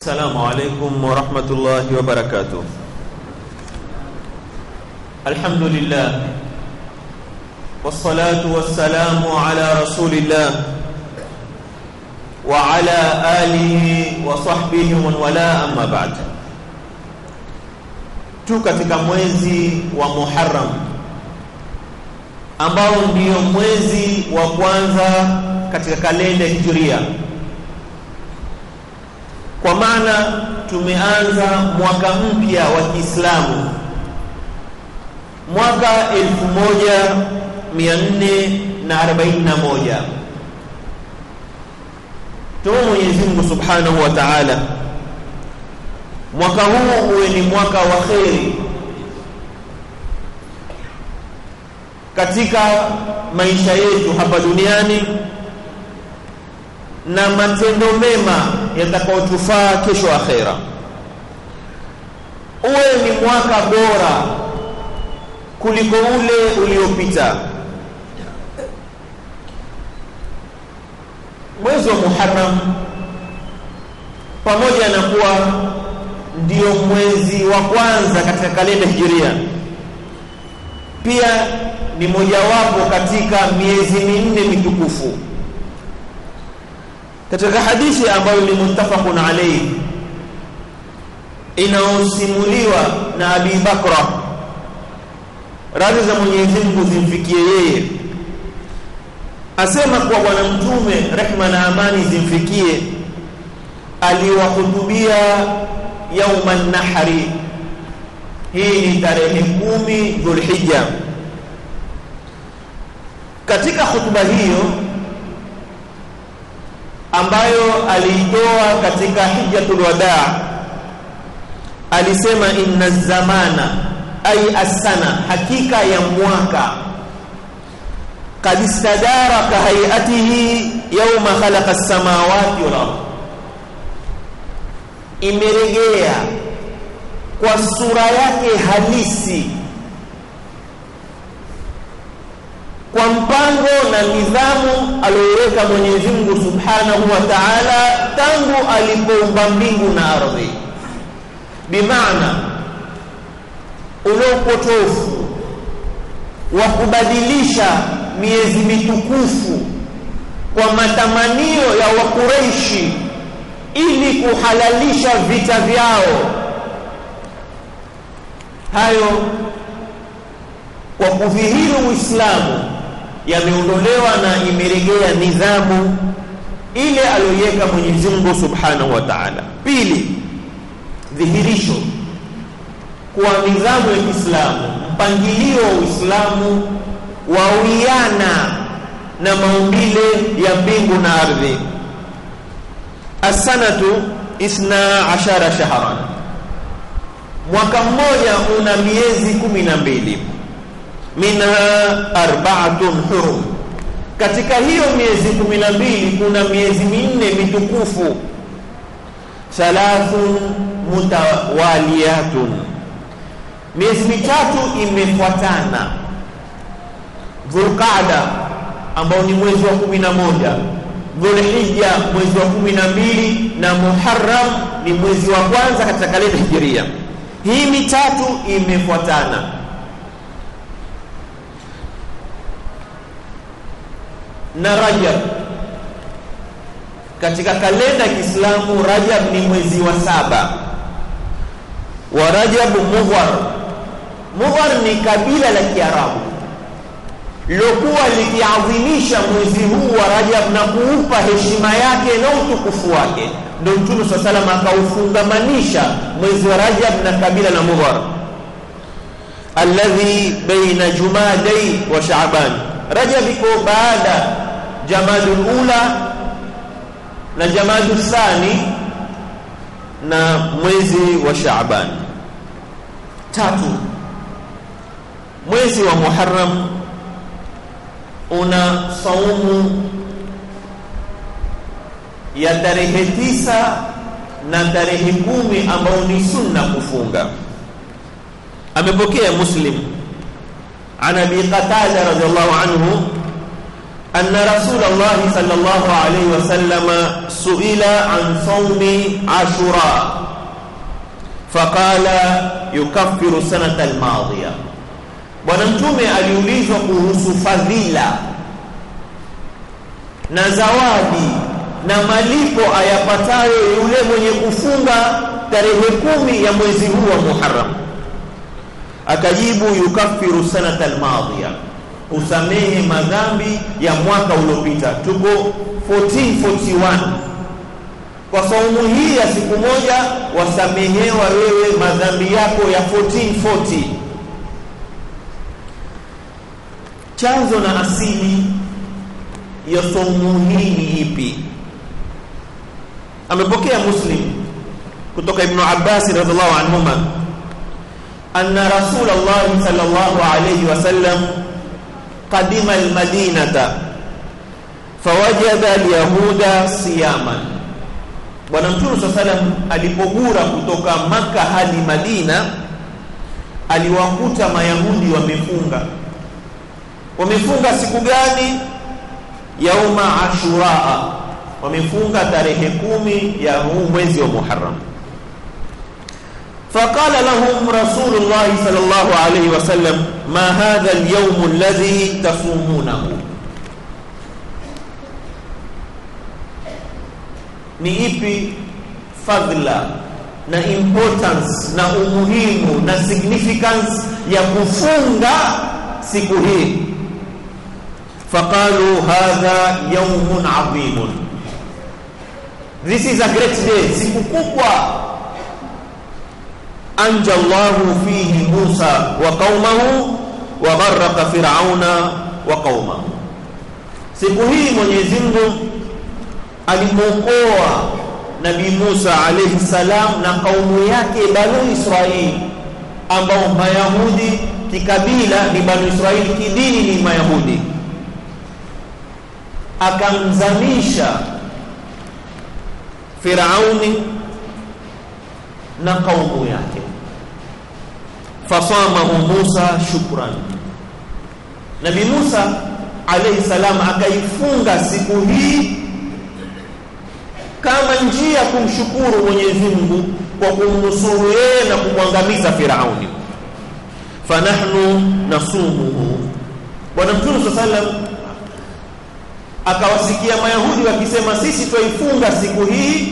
السلام عليكم ورحمة الله وبركاته الحمد لله والصلاة والسلام على رسول الله وعلى آله وصحبه ومن والاه أما بعد tu katika mwezi wa Muharram ambao ndio mwezi wa kwanza katika kalenda Hijria kwa maana tumeanza mwaka mpya wa Kiislamu. Mwaka 1441 tumo Mwenyezi Mungu Subhanahu wa Ta'ala. Mwaka huu uwe ni mwaka wa kheri. Katika maisha yetu hapa duniani na matendo mema yatakayotufaa kesho akhera. Uwe ni mwaka bora kuliko ule uliopita. Mwezi wa Muharram pamoja na kuwa ndio mwezi wa kwanza katika kalenda hijiria pia ni mojawapo katika miezi minne mitukufu katika hadithi ambayo ni muttafaqun alayhi inaosimuliwa na Abi Bakra. Radhi za Mwenyezi Mungu zimfikie yeye. Asema kuwa bwana mtume rehma na amani zimfikie. Aliwahutubia yauma nahri. Hii ni tarehe kumi dhulhijja katika hutuba hiyo ambayo aliitoa katika hijjatul wadaa alisema inna zamana ay asana hakika ya mwaka. Kadistadara ka hayatihi yawma khalaqa as-samawati wal ardh imeregea kwa sura yake halisi kwa mpango na nidhamu aliyoweka Mwenyezi Mungu Subhanahu wa Ta'ala tangu alipoumba mbingu na ardhi. Bimaana ule upotofu wa kubadilisha miezi mitukufu kwa matamanio ya wakureishi ili kuhalalisha vita vyao. Hayo kwa kudhihiri Uislamu yameondolewa na imeregea nidhamu ile aliyoiweka Mwenyezi Mungu Subhanahu wa Ta'ala. Pili, dhihirisho kwa nidhamu ya Kiislamu, mpangilio wa Uislamu wawiana na maumbile ya mbingu na ardhi. Asanatu isna ashara shahran, mwaka mmoja una miezi kumi na mbili minha arba'atun hurum. Katika hiyo miezi kumi na mbili kuna miezi minne mitukufu. Thalathun mutawaliyatun. Miezi mitatu imefuatana. Dhulqaada ambao ni mwezi wa kumi na moja. Mwezi wa kumi na mbili. Na muharram ni mwezi wa kwanza katika kalenda hijiria hii mitatu imefuatana na Rajab. Katika kalenda ya Kiislamu Rajab ni mwezi wa saba. Wa Rajab Mughar, Mughar ni kabila la Kiarabu lilokuwa likiadhimisha mwezi huu wa Rajab na kuupa heshima yake na utukufu wake. Ndio Mtume swalla salam akaufungamanisha mwezi wa Rajab na kabila la Mughar. Alladhi baina Jumadai wa Shaaban Rajab iko baada jamadu ula na jamadu thani na mwezi wa Shaaban. Tatu, mwezi wa Muharram una saumu ya tarehe tisa na tarehe kumi ambao ni sunna kufunga. Amepokea Muslim an Abi Qatada radhiallahu anhu أن رسول الله صلى الله عليه وسلم سئل عن صوم عاشوراء فقال يكفر السنة الماضية bwana mtume aliulizwa kuhusu fadhila na zawadi na malipo ayapatayo yule mwenye kufunga tarehe kumi ya mwezi huu wa Muharram akajibu yukaffiru sanata almadhiya usamehe madhambi ya mwaka uliopita. Tuko 1441 kwa saumu hii ya siku moja wasamehewa wewe madhambi yako ya 1440 chanzo na asili ya saumu hii ni ipi? Amepokea muslim kutoka ibn abbas radhiallahu anhuma. Anna rasulullah sallallahu alayhi wasallam qadima almadinata. Fawajada alyahuda siyaman. Bwana mtume saa salam alipogura kutoka maka hadi madina aliwakuta mayahudi wamefunga. Wamefunga siku gani? Yauma ashuraa wamefunga tarehe kumi ya huu mwezi wa muharam فقال لهم رسول الله صلى الله عليه وسلم ما هذا اليوم الذي تصومونه ni ipi fadhila na importance na umuhimu na significance ya kufunga siku hii faqalu hadha yawmun adhimun this is a great day siku kubwa anja Allahu fihi Musa wa qaumahu wa gharqa Firauna wa qaumahu. Siku hii Mwenyezi Mungu alimwokoa Nabii Musa alayhi salam na kaumu yake Banu Israili ambao Mayahudi kikabila ni Banu Israili kidini ni Mayahudi. Akamzamisha Firauni na kaumu yake fasamahu Musa shukran. Nabii Musa alayhi salam akaifunga siku hii kama njia kumshukuru Mwenyezi Mungu kwa kumnusuru yeye na kumwangamiza Firauni. Fanahnu nasumuhu. Bwana mtume sallam akawasikia mayahudi wakisema sisi twaifunga siku hii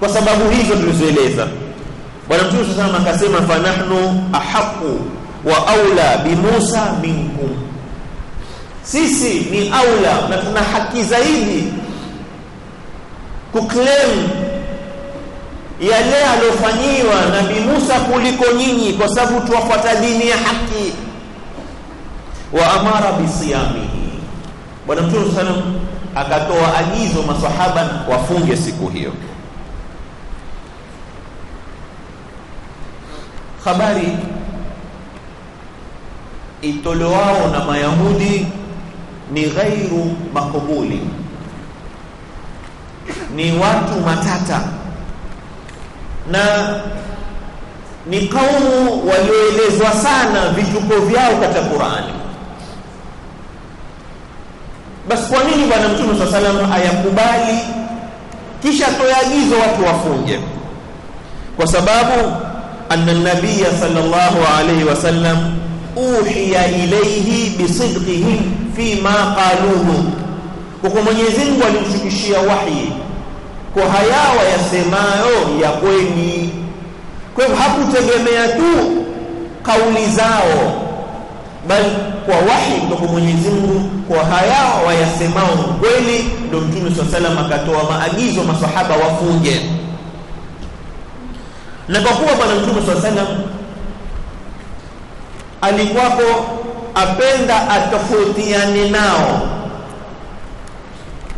kwa sababu hizo tulizoeleza bwana mtume sallam akasema fanahnu ahaqu wa aula bi Musa minkum. Sisi ni aula na tuna haki zaidi kuclaim yale aliofanyiwa nabii Musa kuliko nyinyi kwa sababu tuwafuata dini ya haki. Wa amara bisiyamihi bwana mtume sallam akatoa agizo masahaba wafunge siku hiyo habari itolewao na mayahudi ni ghairu makubuli. Ni watu matata. Na ni kaumu walioelezwa sana vituko vyao katika Qur'ani. Basi kwa nini bwana mtume swalla salam ayakubali kisha toagizo watu wafunge. Kwa sababu anna nabiyya sallallahu alayhi wasallam uhiya ilayhi bisidqihim fi ma qaluhu. Kwa Mwenyezi Mungu alimshukishia wahi kwa haya wayasemayo ya kweli. Kwa hivyo hakutegemea tu kauli zao bali kwa wahi kutoka Mwenyezi Mungu kwa haya wayasemao kweli ndio Mtume swalla salam akatoa maagizo masahaba wafunge na kwa kuwa bwana Mtume SAW alikuwapo apenda atofautiane nao.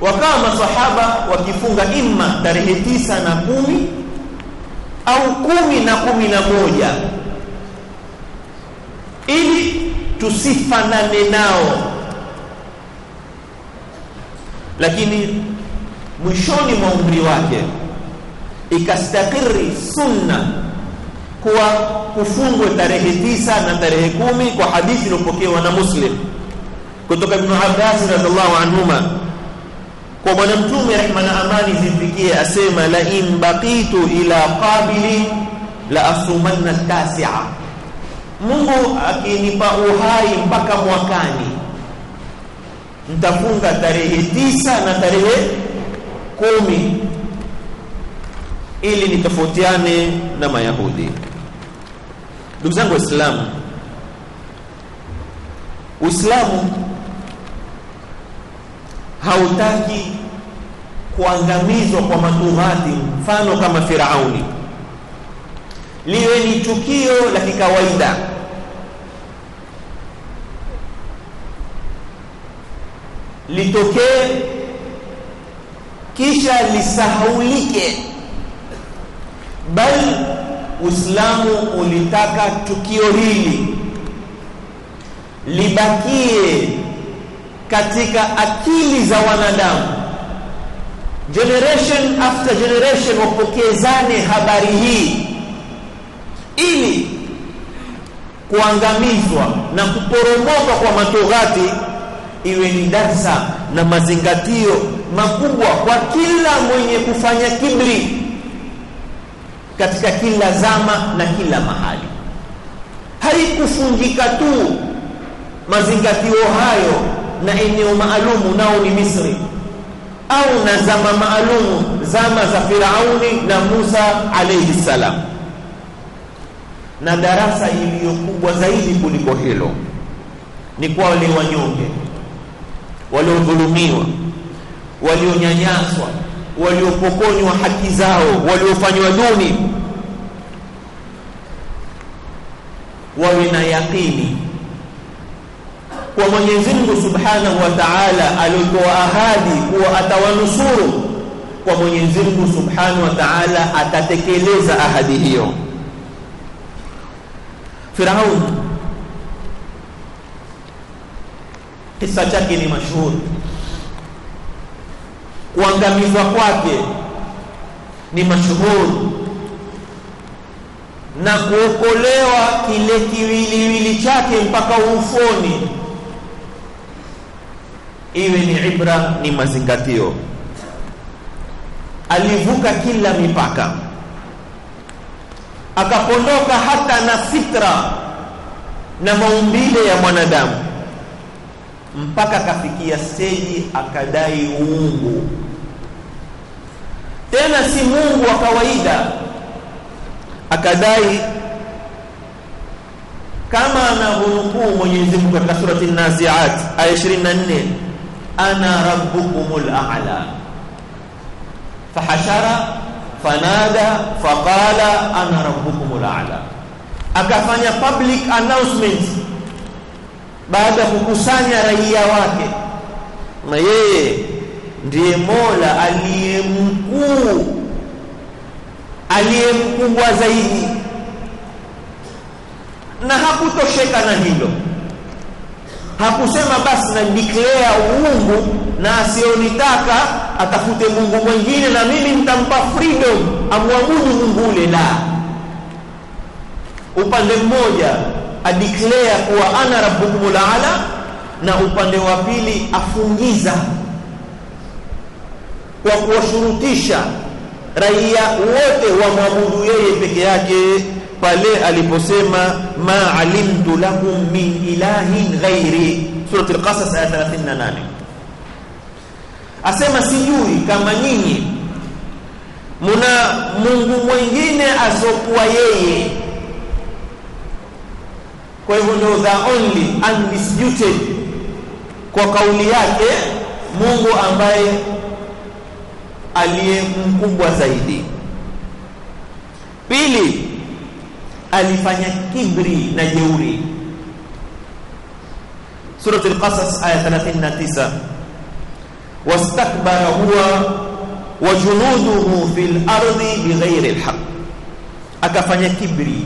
Wakawa masahaba wakifunga imma tarehe tisa na kumi au kumi na kumi na moja ili tusifanane nao. Lakini mwishoni mwa umri wake ikastakiri sunna kuwa kufungwe tarehe tisa na tarehe kumi kwa hadithi iliyopokewa na Muslim. Kutoka ibn Abbas radhiallahu anhuma kwa bwana mtume rehma na amani zimfikie asema la in baqitu ila qabili la asumanna tasi'a. Mungu akinipa uhai mpaka mwakani nitafunga tarehe tisa na tarehe kumi ili nitofautiane na Mayahudi. Ndugu zangu Waislamu, Uislamu hautaki kuangamizwa kwa matughati, mfano kama Firauni, liwe ni tukio la kikawaida. Litokee kisha lisahaulike bal Uislamu ulitaka tukio hili. Libakie katika akili za wanadamu. Generation after generation wapokezane habari hii. Ili kuangamizwa na kuporomoka kwa matoghati iwe ni darsa na mazingatio makubwa kwa kila mwenye kufanya kibri katika kila zama na kila mahali. Haikufungika tu mazingatio hayo na eneo maalumu nao ni Misri au na zama maalumu zama za Firauni na Musa alayhi salam. Na darasa iliyo kubwa zaidi kuliko hilo ni kwa wale wanyonge waliodhulumiwa walionyanyaswa waliopokonywa haki zao waliofanywa duni wawe na yaqini kwa Mwenyezi Mungu Subhanahu wa Ta'ala alitoa ahadi kuwa atawanusuru kwa Mwenyezi Mungu Subhanahu wa Ta'ala atatekeleza ahadi hiyo. Firaun kisa chake ni mashuhuri. Kuangamizwa kwake ni mashuhuri na kuokolewa kile kiwiliwili chake mpaka ufoni. Iwe ni ibra ni mazingatio. Alivuka kila mipaka. Akapondoka hata na fitra na maumbile ya mwanadamu. Mpaka akafikia steji akadai uungu tena si Mungu wa kawaida akadai kama anavyonukuu Mwenyezi Mungu katika surati An-Nazi'at aya 24 ana rabbukumul a'la. Fahashara fanada faqala ana rabbukumul a'la. Akafanya public announcement baada ya kukusanya raia wake. Na yeye ndiye Mola aliye mkuu aliye mkubwa zaidi. Na hakutosheka na hilo. Hakusema basi na declare uungu na asionitaka atafute Mungu mwingine na mimi nitampa freedom amwabudu Mungu ule la. Upande mmoja adeclare kuwa ana rabbukumul ala na upande wa pili afungiza kwa kuwashurutisha raia wote wamwabudu yeye peke yake pale aliposema ma alimtu lakum min ilahin ghairi. Surati al-qasas aya 38 asema sijui kama nyinyi muna Mungu mwingine asokuwa yeye. Kwa hivyo ndio the only undisputed kwa kauli yake Mungu ambaye aliye mkubwa zaidi. Pili alifanya kibri na jeuri. Sura al-qasas aya 39 wastakbara huwa wa junuduhu fil ardi bighairi alhaq. Akafanya kibri.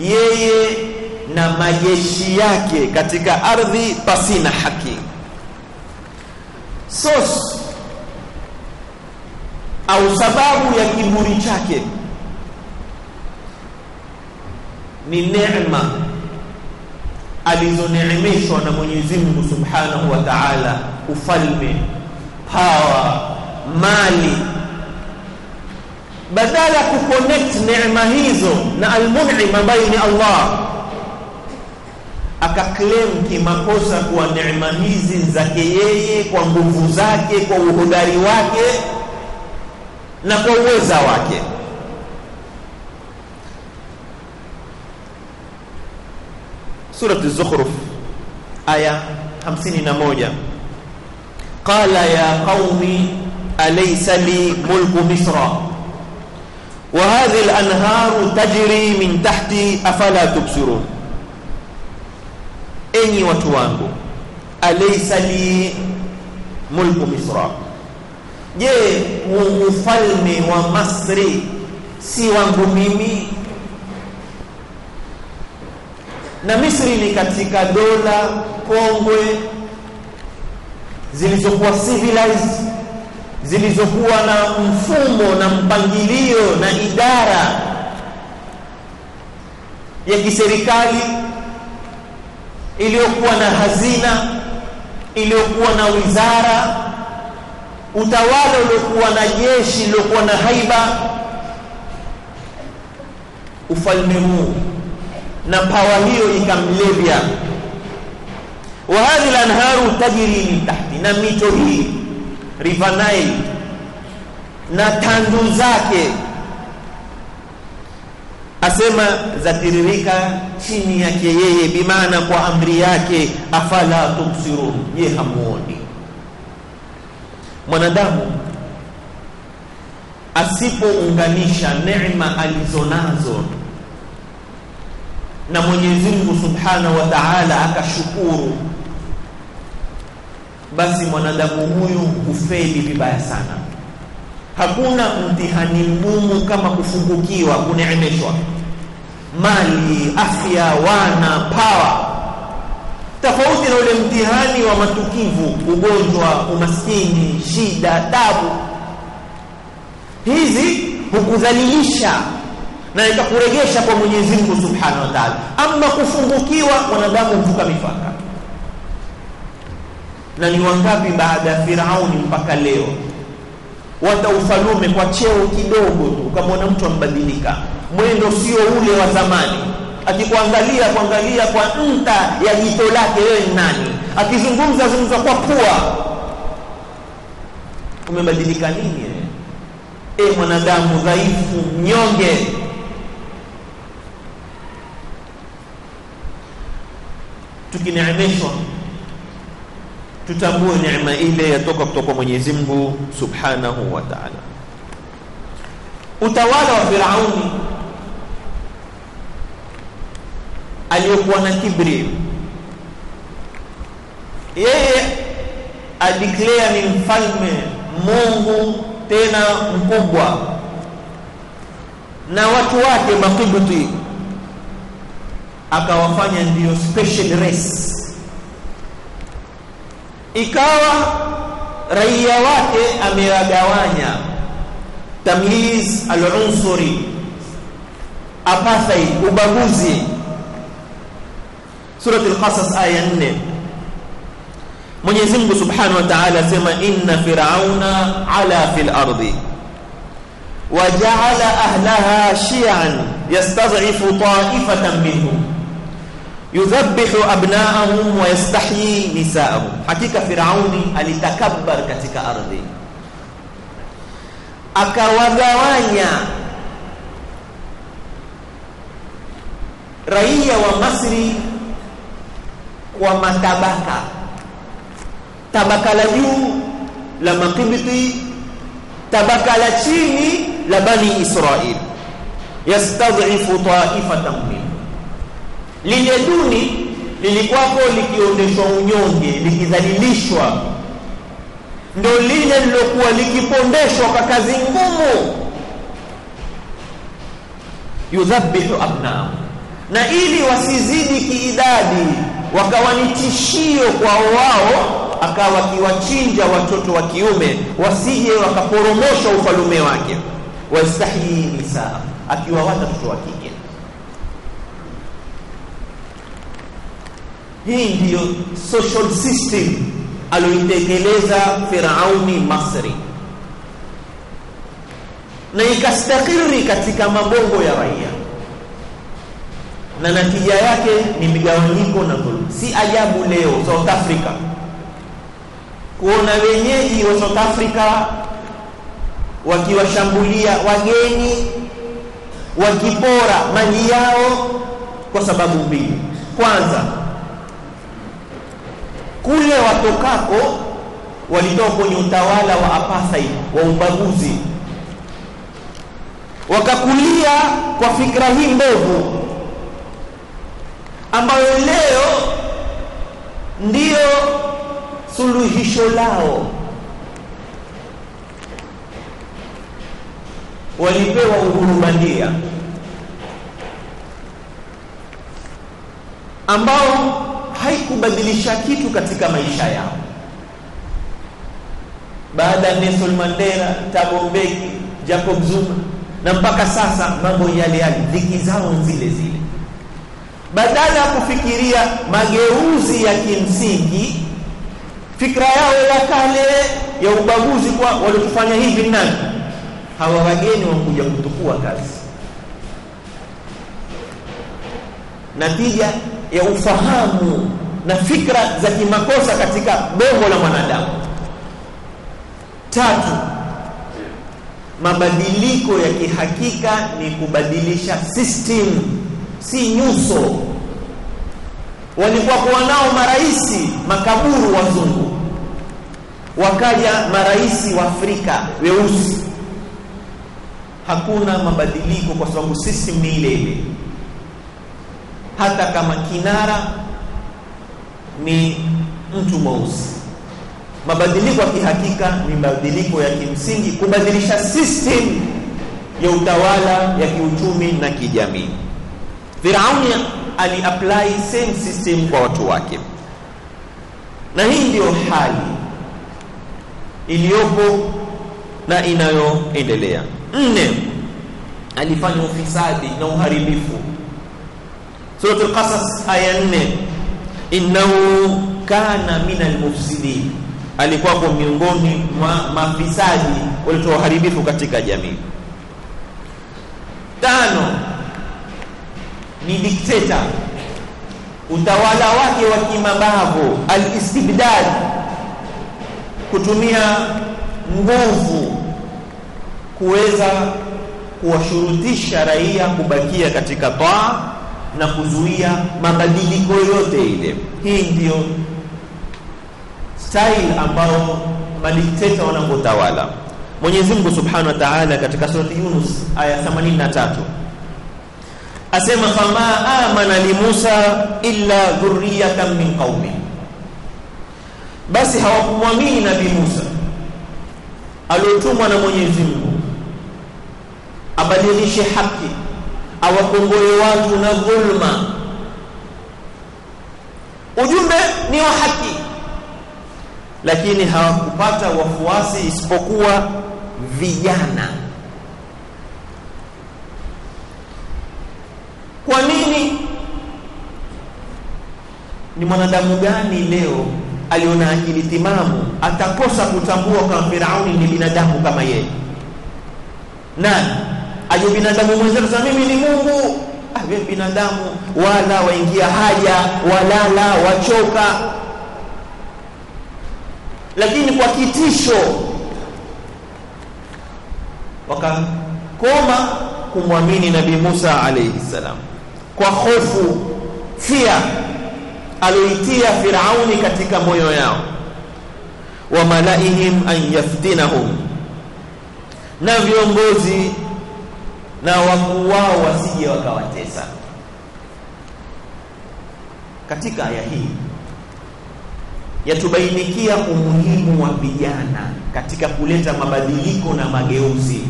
Yeye na majeshi yake katika ardhi pasina haki. Source au sababu ya kiburi chake. Ni neema alizoneemeshwa na Mwenyezi Mungu Subhanahu wa Ta'ala, ufalme, power, mali, badala ya kuconnect neema hizo na almun'im ambaye ni Allah, akaclaim kimakosa kuwa neema hizi zake yeye, kwa nguvu zake, kwa uhodari wake na kwa uweza wake. Surati Zukhruf aya 51, qala ya qaumi alaysa li mulku misra? Wa hadhihi al-anharu tajri min tahti afala tubsirun, enyi watu wangu, alaysa li mulku misra, je, ufalme wa Masri si wangu mimi? na Misri ni katika dola kongwe zilizokuwa civilized zilizokuwa na mfumo na mpangilio na idara ya kiserikali iliyokuwa na hazina iliyokuwa na wizara utawala uliokuwa na jeshi uliokuwa na haiba ufalme huu na pawa hiyo ikamlevya. wa hadhi lanharu tajri min tahti, na mito hii River Nile na tandu zake asema zatiririka chini yake yeye, bimaana kwa amri yake. Afala tumsirun je, hamuoni? Mwanadamu asipounganisha neema alizonazo na Mwenyezi Mungu Subhanahu wa Ta'ala akashukuru, basi mwanadamu huyu hufeli vibaya sana. Hakuna mtihani mgumu kama kufungukiwa, kuneemeshwa mali, afya, wana, pawa, tofauti na ule mtihani wa matukivu, ugonjwa, umaskini, shida, tabu. Hizi hukudhalilisha na ikakuregesha kwa Mwenyezi Mungu Subhanahu wa Ta'ala. Ama kufungukiwa, wanadamu huvuka mipaka. Na ni wangapi baada ya Firauni mpaka leo wata ufalume kwa cheo kidogo tu, ukamwona mtu ambadilika, mwendo sio ule wa zamani, akikuangalia kuangalia kwa nta ya jito lake, wewe ni nani? Akizungumza zungumza kwa pua, umebadilika nini? E mwanadamu dhaifu, mnyonge tukineemeshwa tutambue neema ile yatoka kutoka Mwenyezi Mungu Subhanahu wa Ta'ala. Utawala wa Firauni aliyokuwa na kibri, yeye adeclare ni mfalme Mungu tena mkubwa, na watu wake makibuti akawafanya ndiyo special race, ikawa raia wake amewagawanya, tamyiz al-unsuri, apartheid, ubaguzi. Surat al-Qasas aya 4, Mwenyezi Mungu Subhanahu wa Ta'ala asema inna fir'auna ala fil ardi. Waja'ala ahlaha shi'an yastad'ifu ta'ifatan minhum. Yudhabbihu abna'ahum wa yastahyi nisa'ahum, hakika Firauni alitakabbar katika ardhi. Akawagawanya raia wa Masri kwa matabaka, tabaka la juu la Makibti, tabaka la chini la Bani Israil, yastadhifu taifatan min lile duni lilikuwako likiondeshwa unyonge, likizalilishwa. Ndio lile lilokuwa likipondeshwa kwa kazi ngumu, yudhabihu abnaahu, na ili wasizidi kiidadi, wakawa ni tishio kwa wao, akawa akiwachinja watoto wa kiume wasije wakaporomosha ufalume wake, wastahyi nisaa, akiwawata watoto wa kike. Hii ndiyo social system aliyoitekeleza Firauni Masri. Na ikastakiri katika mabongo ya raia na natija yake ni migawanyiko na dhuluma. Si ajabu leo South Africa kuona wenyeji wa South Africa wakiwashambulia wageni, wakipora mali yao kwa sababu mbili. Kwanza, kule watokako walitoka kwenye utawala wa apartheid wa ubaguzi, wakakulia kwa fikra hii mbovu ambayo leo ndiyo suluhisho lao. Walipewa uhuru bandia ambao haikubadilisha kitu katika maisha yao. Baada ya Nelson Mandela, Thabo Mbeki, Jacob Zuma na mpaka sasa mambo yale yale, dhiki zao zile zile. Badala ya kufikiria mageuzi ya kimsingi, fikra yao ya kale ya ubaguzi, kwa waliotufanya hivi nani? Hawa wageni wakuja kutukua kazi. Natija ya ufahamu na fikra za kimakosa katika bongo la mwanadamu. Tatu, mabadiliko ya kihakika ni kubadilisha system, si nyuso. Walikuwa kuwa nao maraisi makaburu wazungu, wakaja maraisi wa Afrika weusi. Hakuna mabadiliko kwa sababu sisi ni ile ile hata kama kinara ni mtu mweusi. Mabadiliko ya kihakika ni mabadiliko ya kimsingi, kubadilisha system ya utawala ya kiuchumi na kijamii. Firauni ali apply same system kwa watu wake, na hii ndiyo hali iliyopo na inayoendelea. Nne, alifanya ufisadi na uharibifu Suratul Qasas aya 4, innahu kana min almufsidin, alikuwa kwa miongoni mwa mafisadi walitoa uharibifu katika jamii. Tano ni dikteta, utawala wake wa kimabavu, alistibdad, kutumia nguvu kuweza kuwashurutisha raia kubakia katika taa na kuzuia mabadiliko yote ile. Hii ndio style ambao madikteta wanapotawala. Mwenyezi Mungu Subhanahu wa Ta'ala katika surati Yunus aya 83 asema, fama amana li Musa illa dhurriyatan min qaumi, basi hawakumwamini nabi Musa aliotumwa na Mwenyezi Mungu abadilishe haki awakomboe watu na dhulma. Ujumbe ni wa haki, lakini hawakupata wafuasi isipokuwa vijana. Kwa nini? Ni mwanadamu gani leo aliona akili timamu atakosa kutambua kama Firauni ni binadamu kama yeye? Nani? ayo binadamu mwenzetu sasa mimi ni Mungu. Ah, wewe binadamu, wala waingia haja, walala, wachoka, lakini kwa kitisho wakakoma kumwamini Nabii Musa alayhi salam, kwa hofu fia aloitia Firauni katika moyo yao, wa malaihim an yaftinahum, na viongozi na wakuu wao wasije wakawatesa. Katika aya hii yatubainikia umuhimu wa vijana katika kuleta mabadiliko na mageuzi.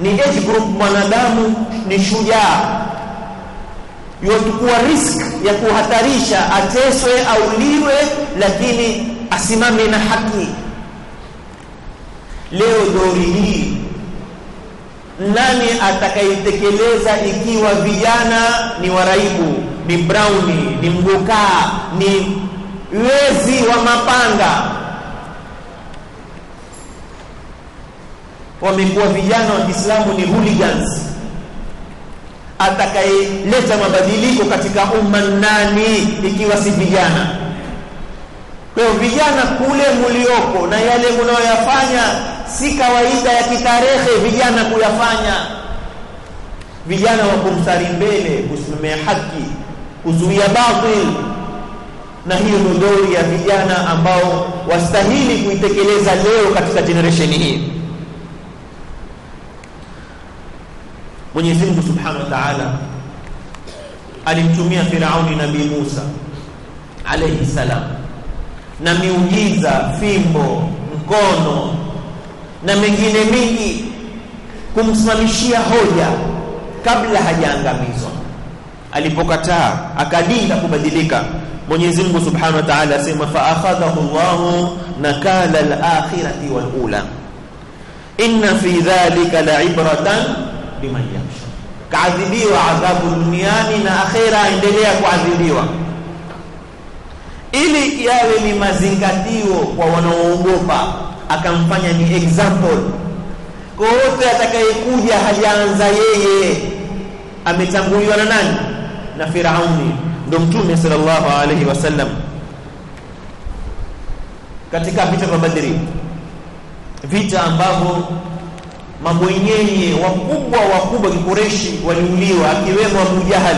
Ni age group, mwanadamu ni shujaa, yochukua risk ya kuhatarisha, ateswe, auliwe, lakini asimame na haki. Leo dori hii nani atakayetekeleza ikiwa vijana ni waraibu, ni brauni ni mgukaa ni wezi wa mapanga wamekuwa vijana wa Kiislamu ni hooligans atakayeleta mabadiliko katika umma nani ikiwa si vijana. Kwa hiyo vijana kule mliopo na yale mnayoyafanya si kawaida ya kitarehe vijana kuyafanya. Vijana wa kumstari mbele kusimamia haki kuzuia batil. Na hiyo ndio ya vijana ambao wastahili kuitekeleza leo katika generation hii Mwenyezi Mungu Subhanahu wa Ta'ala alimtumia Firauni Nabii Musa alayhi salam na miujiza fimbo mkono na mengine mingi kumsimamishia hoja kabla hajaangamizwa. Alipokataa akadinda kubadilika. Mwenyezi Mungu Subhanahu wa Ta'ala asema fa akhadhahu Allahu nakala al-akhirati wal ula inna fi dhalika la'ibratan liman yamshi, kaadhibiwa adhabu duniani na akhera aendelea kuadhibiwa. Ili yawe ni mazingatio kwa wanaoogopa akamfanya ni example. Kwa wote atakayekuja hajaanza yeye. Ametanguliwa na nani? Na Firauni. Ndo mtume sallallahu alaihi wasallam katika vita vya Badri. Vita ambavyo mabwenyenye wakubwa wakubwa kikureshi waliuliwa akiwemo Abu Jahal.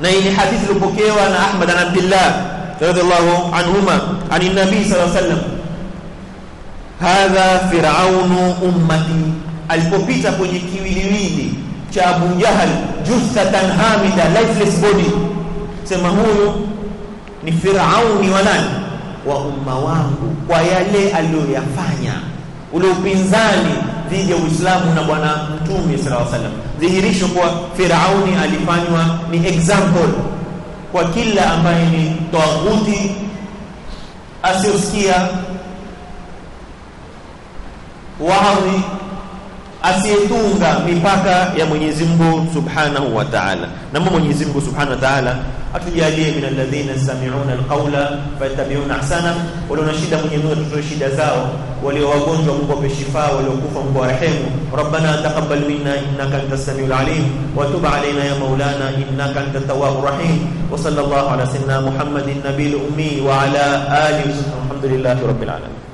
Na ile hadithi iliyopokewa na Ahmad an Abdullah radhiallahu anhuma ani nabii sallallahu alayhi wasallam. Hadha fir'aunu ummati alipopita kwenye kiwiliwili cha Abu Jahal juthatan hamida lifeless body. Sema huyu ni firauni wa nani? Wa umma wangu kwa yale aliyoyafanya ule upinzani dhidi ya Uislamu na bwana mtume sallallahu alaihi dhihirisho kwa Firauni alifanywa ni example kwa kila ambaye ni tawuti asiyosikia wahawi asiyetunga mipaka ya Mwenyezi Mungu Subhanahu wa Ta'ala. Na Mwenyezi Mungu Subhanahu wa Ta'ala atujalie min alladhina sami'una alqawla fayattabi'una ahsana, walio na shida Mwenyezi Mungu atutoe shida zao, walio wagonjwa Mungu ape shifa, waliokufa Mungu arehemu. Rabbana taqabbal minna innaka antas samiul alim wa tub alayna ya maulana innaka antat tawwabur rahim. Wa sallallahu ala sayyidina Muhammadin nabiyil ummi wa ala alihi wa sahbihi. Alhamdulillahi rabbil alamin.